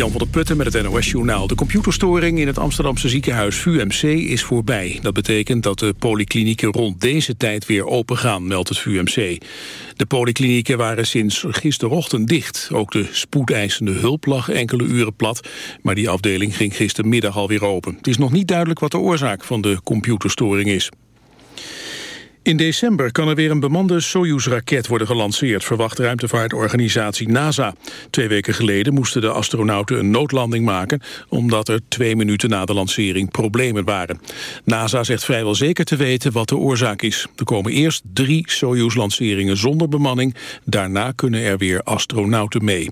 Jan van der Putten met het NOS-journaal. De computerstoring in het Amsterdamse ziekenhuis VUMC is voorbij. Dat betekent dat de polyklinieken rond deze tijd weer open gaan, meldt het VUMC. De polyklinieken waren sinds gisterochtend dicht. Ook de spoedeisende hulp lag enkele uren plat, maar die afdeling ging gistermiddag alweer open. Het is nog niet duidelijk wat de oorzaak van de computerstoring is. In december kan er weer een bemande Soyuz-raket worden gelanceerd, verwacht ruimtevaartorganisatie NASA. Twee weken geleden moesten de astronauten een noodlanding maken, omdat er twee minuten na de lancering problemen waren. NASA zegt vrijwel zeker te weten wat de oorzaak is. Er komen eerst drie Soyuz-lanceringen zonder bemanning, daarna kunnen er weer astronauten mee.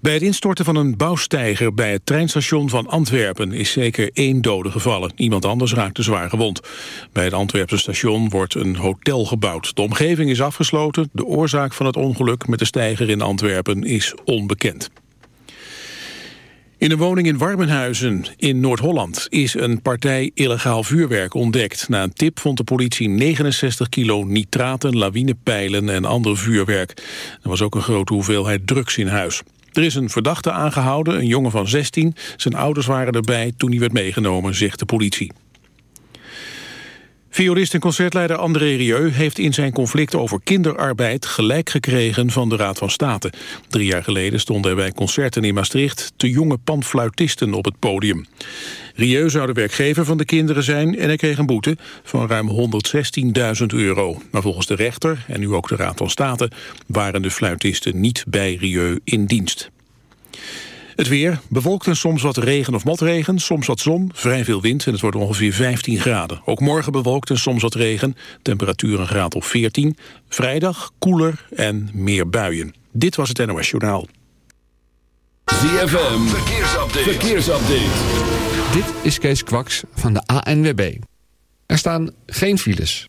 Bij het instorten van een bouwsteiger bij het treinstation van Antwerpen is zeker één dode gevallen. Iemand anders raakte zwaar gewond. Bij het Antwerpse station wordt een hotel gebouwd. De omgeving is afgesloten. De oorzaak van het ongeluk met de steiger in Antwerpen is onbekend. In een woning in Warmenhuizen in Noord-Holland is een partij illegaal vuurwerk ontdekt. Na een tip vond de politie 69 kilo nitraten, lawinepijlen en ander vuurwerk. Er was ook een grote hoeveelheid drugs in huis. Er is een verdachte aangehouden, een jongen van 16. Zijn ouders waren erbij toen hij werd meegenomen, zegt de politie. Violist en concertleider André Rieu heeft in zijn conflict over kinderarbeid gelijk gekregen van de Raad van State. Drie jaar geleden stonden er bij concerten in Maastricht te jonge panfluitisten op het podium. Rieu zou de werkgever van de kinderen zijn en hij kreeg een boete van ruim 116.000 euro. Maar volgens de rechter en nu ook de Raad van State waren de fluitisten niet bij Rieu in dienst. Het weer, bewolkt en soms wat regen of motregen, soms wat zon, vrij veel wind en het wordt ongeveer 15 graden. Ook morgen bewolkt en soms wat regen, temperatuur een graad of 14. Vrijdag koeler en meer buien. Dit was het NOS Journaal. ZFM, verkeersupdate. verkeersupdate. Dit is Kees Kwaks van de ANWB. Er staan geen files.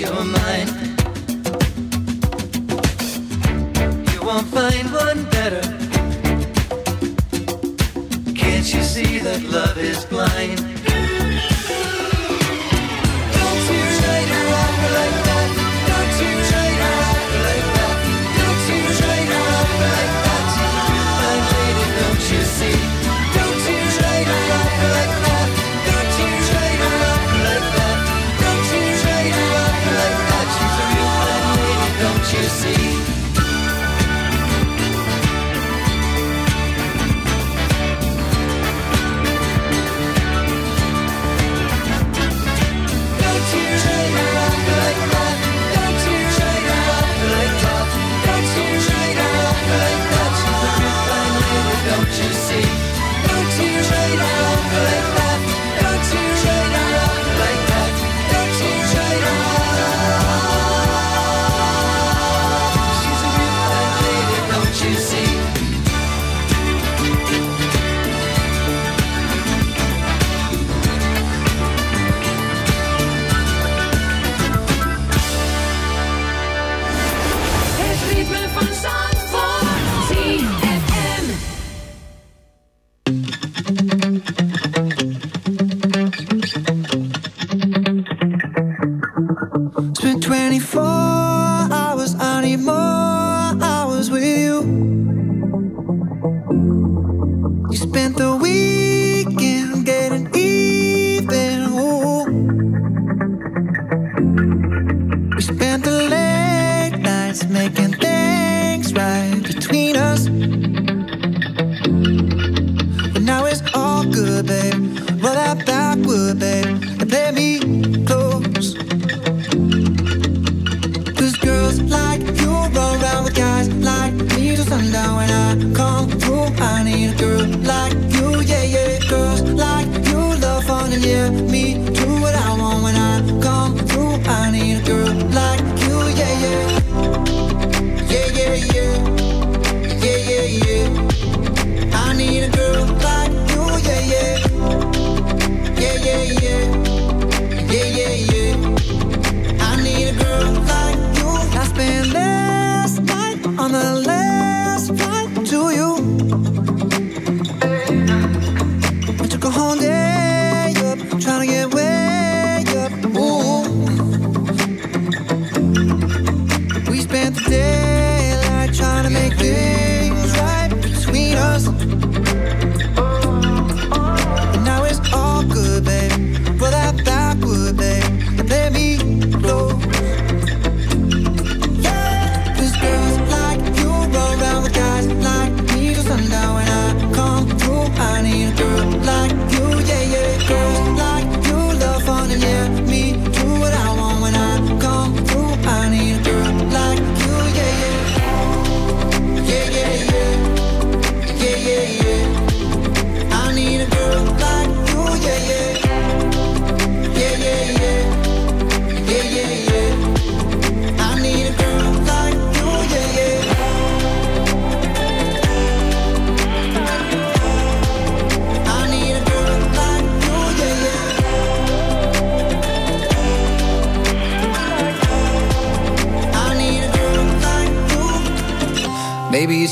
your mind.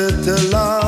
Weet dat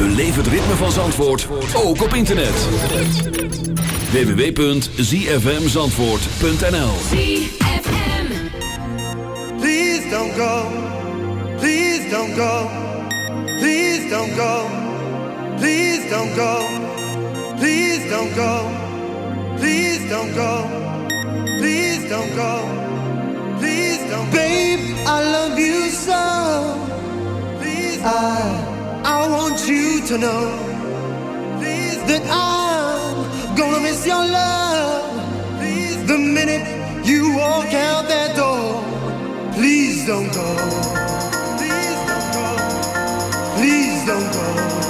Beleef het ritme van Zandvoort, ook op internet. www.zfmzandvoort.nl Please don't go, please don't go, please don't go, please don't go, please don't go, please don't go, please don't go, please don't go. Babe, I love you so, please I I want you to know Please. that I'm gonna miss your love. Please. The minute you walk out that door, please don't go. Please don't go. Please don't go.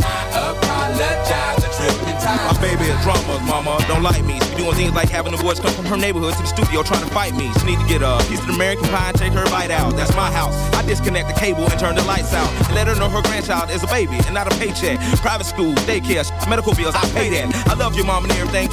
Baby is drama, mama. Don't like me. She be doing things like having the boys come from her neighborhood to the studio trying to fight me. She need to get a piece of American pie and take her bite out. That's my house. I disconnect the cable and turn the lights out. And let her know her grandchild is a baby and not a paycheck. Private school, daycare, medical bills, I pay that. I love your mom and everything.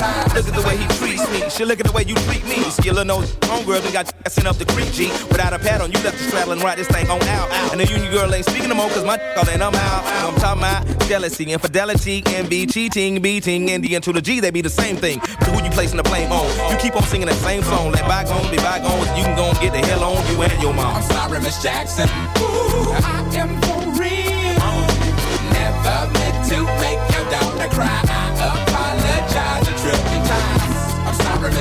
Look at the way he treats me. She look at the way you treat me. Skillin' knows homegirl done got sent up the creek, G. Without a pad on, you left the straddle and this thing on out. And the union girl ain't speaking no more, cause my all and I'm out. I'm talking about jealousy, infidelity, envy, cheating, beating, and the to the G, they be the same thing. But who you placing the blame on? You keep on singing that same song. Let bygones be bygones. You can go and get the hell on you and your mom. I'm sorry, Miss Jackson. Ooh, I am for real. Never meant to make your daughter cry.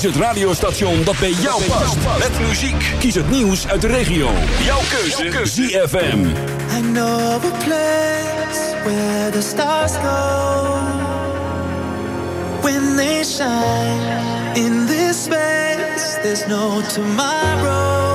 Kies het radiostation dat bij jou past. Met muziek. Kies het nieuws uit de regio. Jouw keuze. ZFM. I know a place where the stars go when they shine. In this space, there's no tomorrow.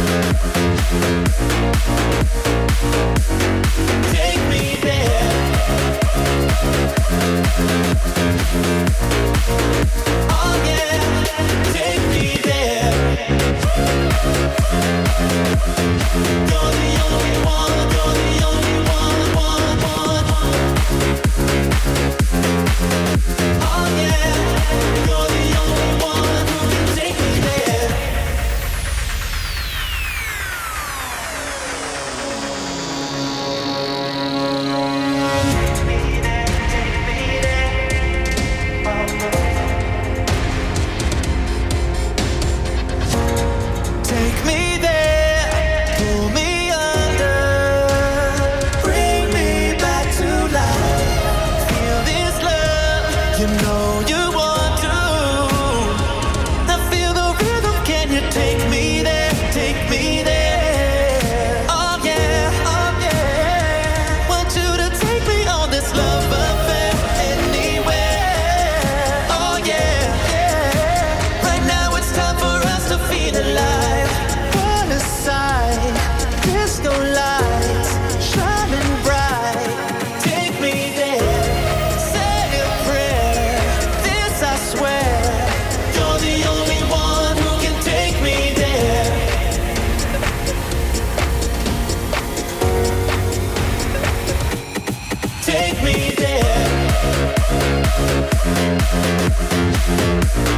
Oh yeah, take me there. You're the only one, you're the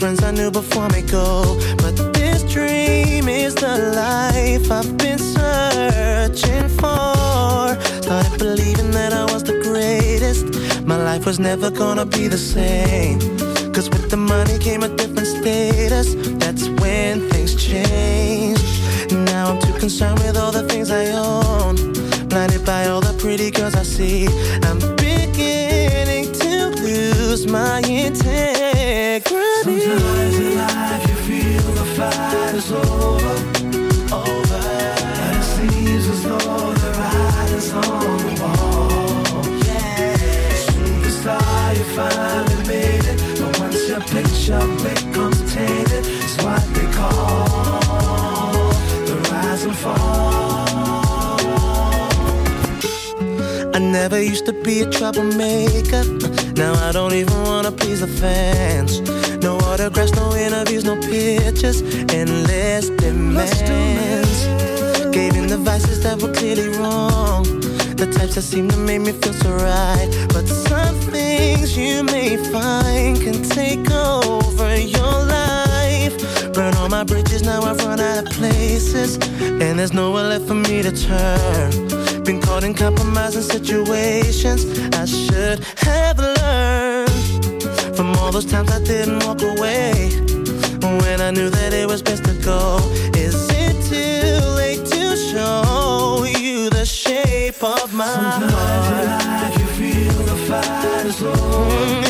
friends I knew before me go. But this dream is the life I've been searching for. Started believing that I was the greatest. My life was never gonna be the same. Cause with the money came a different status. That's when things changed. Now I'm too concerned with all the things I own. Blinded by all the pretty girls I see. I'm beginning to lose my integrity. Sometimes in life you feel the fight is over, over, and it seems as though the writing's on the wall. Yeah, superstar, you finally made it, but once your picture becomes tainted, it's what they call the rise and fall. I never used to be a troublemaker. Now I don't even wanna please the fans. No autographs, no interviews, no pictures, endless demands. Gave in the vices that were clearly wrong. The types that seem to make me feel so right. But some things you may find can take over your life. Burn all my bridges, now I've run out of places. And there's nowhere left for me to turn. Been caught in compromising situations I should have all those times I didn't walk away when I knew that it was best to go. Is it too late to show you the shape of my Sometimes in heart? life you feel the fight is over,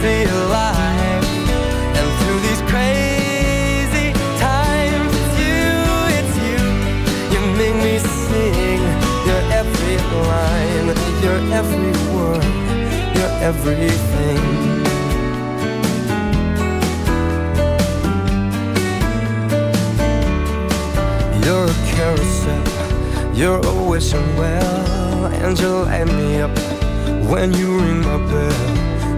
wishing well, and through these crazy times, it's you light me up when you ring my bell.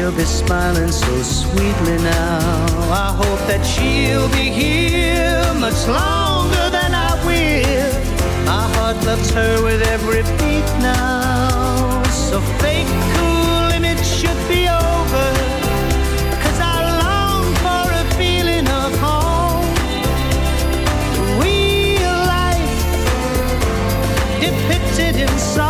She'll be smiling so sweetly now. I hope that she'll be here much longer than I will. My heart loves her with every beat now. So fake cool it should be over. I long for a feeling of home. Real life depicted in song.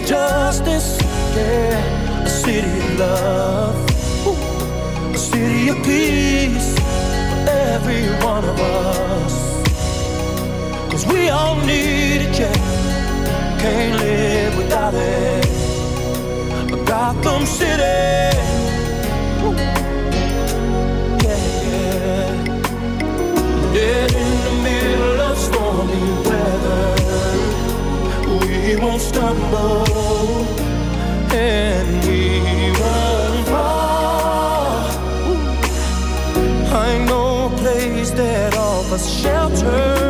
Of justice, yeah, a city of love, Ooh. a city of peace for every one of us. Cause we all need it, yeah, can't live without it. Gotham City, stumble and we won't fall. I know a place that offers shelter.